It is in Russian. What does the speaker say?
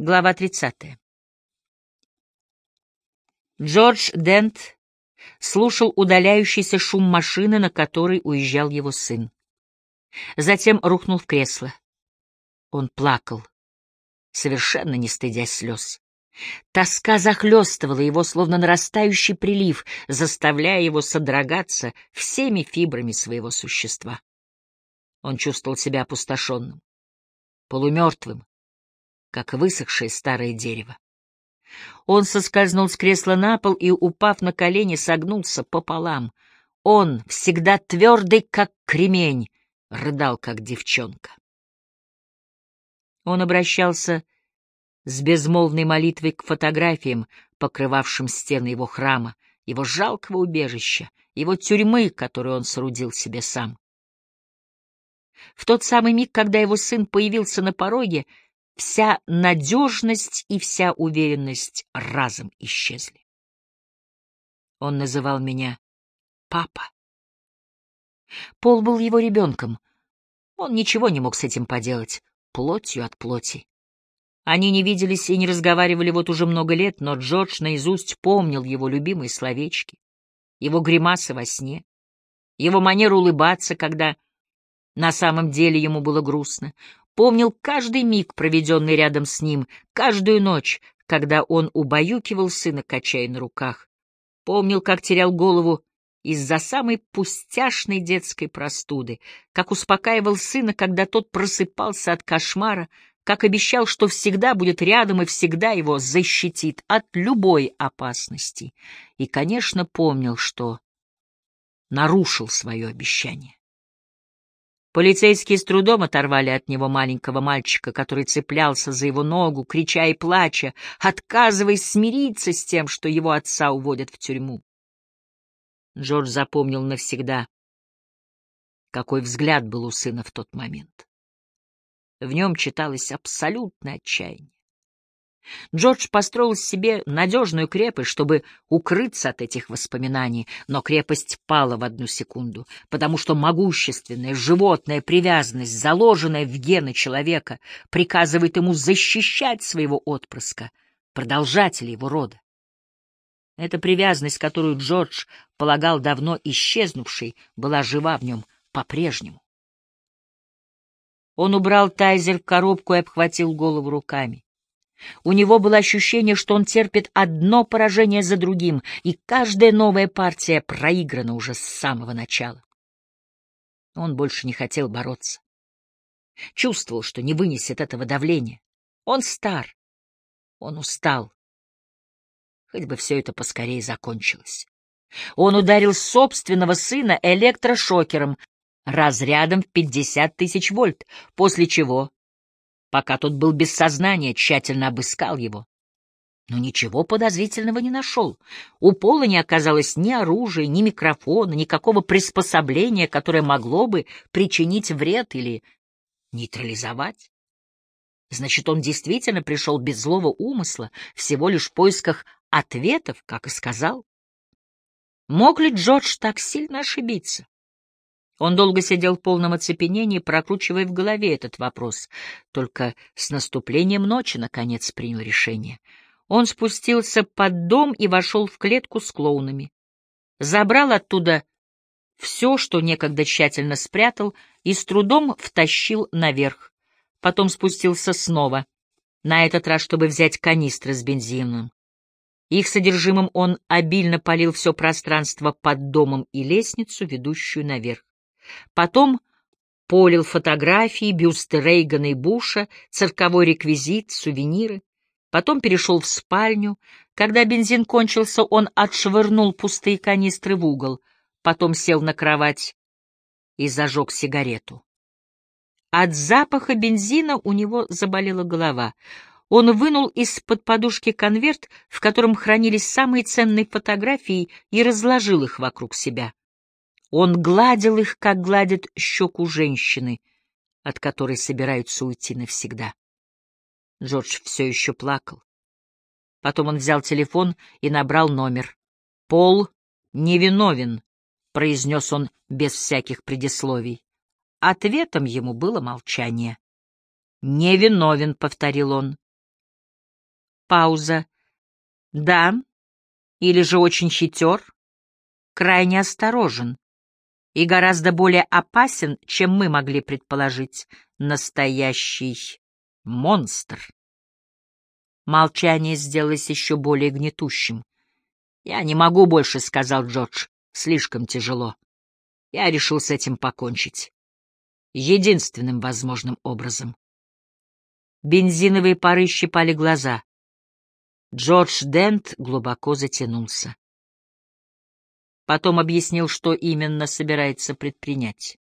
Глава 30. Джордж Дент слушал удаляющийся шум машины, на которой уезжал его сын. Затем рухнул в кресло. Он плакал, совершенно не стыдясь слез. Тоска захлестывала его, словно нарастающий прилив, заставляя его содрогаться всеми фибрами своего существа. Он чувствовал себя опустошенным, полумертвым, как высохшее старое дерево. Он соскользнул с кресла на пол и, упав на колени, согнулся пополам. Он, всегда твердый, как кремень, рыдал, как девчонка. Он обращался с безмолвной молитвой к фотографиям, покрывавшим стены его храма, его жалкого убежища, его тюрьмы, которую он соорудил себе сам. В тот самый миг, когда его сын появился на пороге, вся надежность и вся уверенность разом исчезли. Он называл меня папа. Пол был его ребенком. Он ничего не мог с этим поделать, плотью от плоти. Они не виделись и не разговаривали вот уже много лет, но Джордж наизусть помнил его любимые словечки, его гримасы во сне, его манеру улыбаться, когда на самом деле ему было грустно, помнил каждый миг, проведенный рядом с ним, каждую ночь, когда он убаюкивал сына, качая на руках. Помнил, как терял голову из-за самой пустяшной детской простуды, как успокаивал сына, когда тот просыпался от кошмара, как обещал, что всегда будет рядом и всегда его защитит от любой опасности. И, конечно, помнил, что нарушил свое обещание. Полицейские с трудом оторвали от него маленького мальчика, который цеплялся за его ногу, крича и плача, отказываясь смириться с тем, что его отца уводят в тюрьму. Джордж запомнил навсегда, какой взгляд был у сына в тот момент. В нем читалось абсолютное отчаяние. Джордж построил себе надежную крепость, чтобы укрыться от этих воспоминаний, но крепость пала в одну секунду, потому что могущественная животная привязанность, заложенная в гены человека, приказывает ему защищать своего отпрыска, продолжателя его рода. Эта привязанность, которую Джордж полагал давно исчезнувшей, была жива в нем по-прежнему. Он убрал тайзер в коробку и обхватил голову руками. У него было ощущение, что он терпит одно поражение за другим, и каждая новая партия проиграна уже с самого начала. Он больше не хотел бороться. Чувствовал, что не вынесет этого давления. Он стар. Он устал. Хоть бы все это поскорее закончилось. Он ударил собственного сына электрошокером, разрядом в пятьдесят тысяч вольт, после чего Пока тот был без сознания, тщательно обыскал его. Но ничего подозрительного не нашел. У Пола не оказалось ни оружия, ни микрофона, никакого приспособления, которое могло бы причинить вред или нейтрализовать. Значит, он действительно пришел без злого умысла, всего лишь в поисках ответов, как и сказал. Мог ли Джордж так сильно ошибиться? Он долго сидел в полном оцепенении, прокручивая в голове этот вопрос. Только с наступлением ночи, наконец, принял решение. Он спустился под дом и вошел в клетку с клоунами. Забрал оттуда все, что некогда тщательно спрятал, и с трудом втащил наверх. Потом спустился снова, на этот раз, чтобы взять канистры с бензином. Их содержимым он обильно полил все пространство под домом и лестницу, ведущую наверх. Потом полил фотографии, бюсты Рейгана и Буша, цирковой реквизит, сувениры. Потом перешел в спальню. Когда бензин кончился, он отшвырнул пустые канистры в угол. Потом сел на кровать и зажег сигарету. От запаха бензина у него заболела голова. Он вынул из-под подушки конверт, в котором хранились самые ценные фотографии, и разложил их вокруг себя. Он гладил их, как гладят щеку женщины, от которой собираются уйти навсегда. Джордж все еще плакал. Потом он взял телефон и набрал номер. «Пол невиновен», — произнес он без всяких предисловий. Ответом ему было молчание. «Невиновен», — повторил он. Пауза. Да, или же очень хитер, крайне осторожен и гораздо более опасен, чем мы могли предположить. Настоящий монстр. Молчание сделалось еще более гнетущим. «Я не могу больше», — сказал Джордж. «Слишком тяжело. Я решил с этим покончить. Единственным возможным образом». Бензиновые пары щипали глаза. Джордж Дент глубоко затянулся. Потом объяснил, что именно собирается предпринять.